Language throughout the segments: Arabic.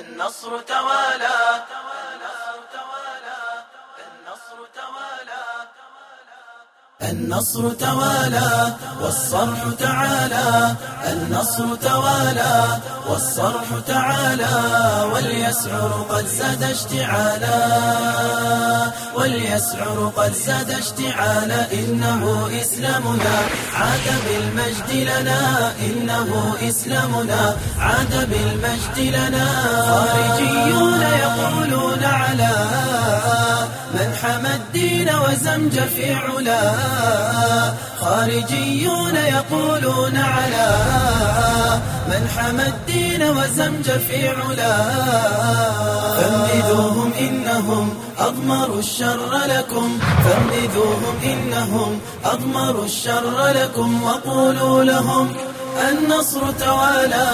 النصر توالى. النصر توالى. والصرح تعالى. النصر توالى والصرح تعالى. واليسعر قد زاد اشتعالا. واليسعر قد زاد اشتعالا إنه إسلامنا. عاد بالمجد لنا إنه إسلامنا. عاد بالمجد لنا. خارجيون يقولون على من حمى الدين وزمج في علا خارجيون يقولون على من حمى الدين وزمج في علا فانبذوهم إنهم أضمروا الشر لكم فانبذوهم إنهم أضمروا الشر لكم وقولوا لهم النصر توالى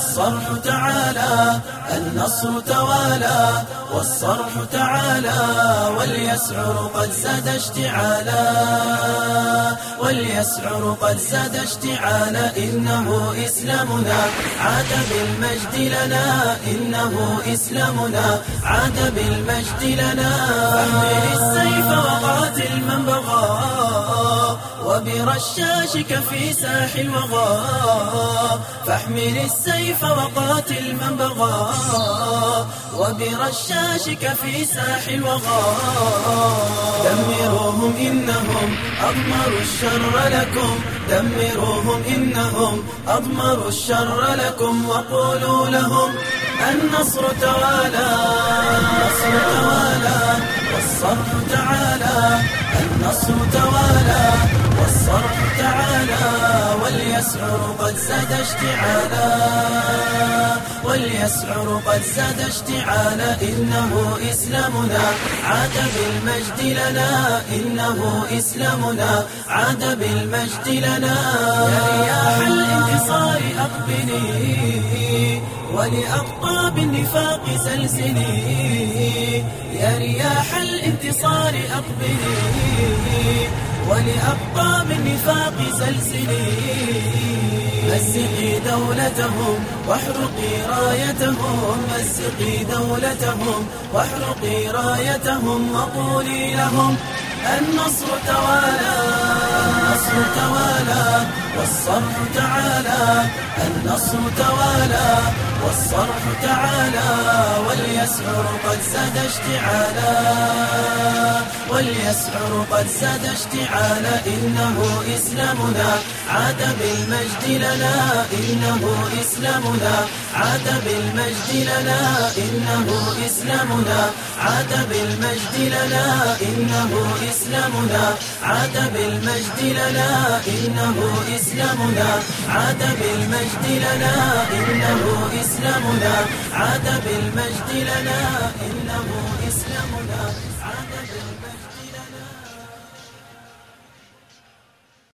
والصرح تعالى النصر توالى والصرح تعالى واليسعر قد زاد اشتعالا واليسعر قد زاد اشتعالا إنه إسلامنا. عاد بالمجد لنا إنه إسلامنا. عاد بالمجد لنا. فاحمل السيف وقاتل من بغى وبرشاشك في ساح الوغى فاحمل السيف وقاتل من بغى. وبرشاشك في ساح الوغى دمروهم إنهم أضمروا الشر لكم. دمروهم إنهم أضمروا الشر لكم وقولوا لهم النصر توالى. تعالى واليسعر قد زاد اشتعالا واليسعر قد زاد اشتعالا إنه إسلامنا. عاد بالمجد لنا إنه إسلامنا. عاد بالمجد لنا. يا رياح الانتصار أقبلي ولأقطاب النفاق سلسلي. يا رياح الانتصار أقبلي ولأقطاب النفاق سلسلي مزقي دولتهم واحرقي رايتهم. مزقي دولتهم واحرقي رايتهم وقولي لهم النصر توالى النصر توالى والصرح تعالى النصر توالى والصرح تعالى. واليسعر قد زاد اشتعالا واليسعر قد زاد اشتعالا إنه إسلامنا. عاد بالمجد لنا إنه إسلامنا. عاد بالمجد لنا إنه إسلامنا. عاد بالمجد لنا إنه إسلامنا. عاد بالمجد لنا إنه إسلامنا. عاد بالمجد لنا إنه إسلامنا. عاد بالمجد لنا إنه إسلامنا. عاد بالمجد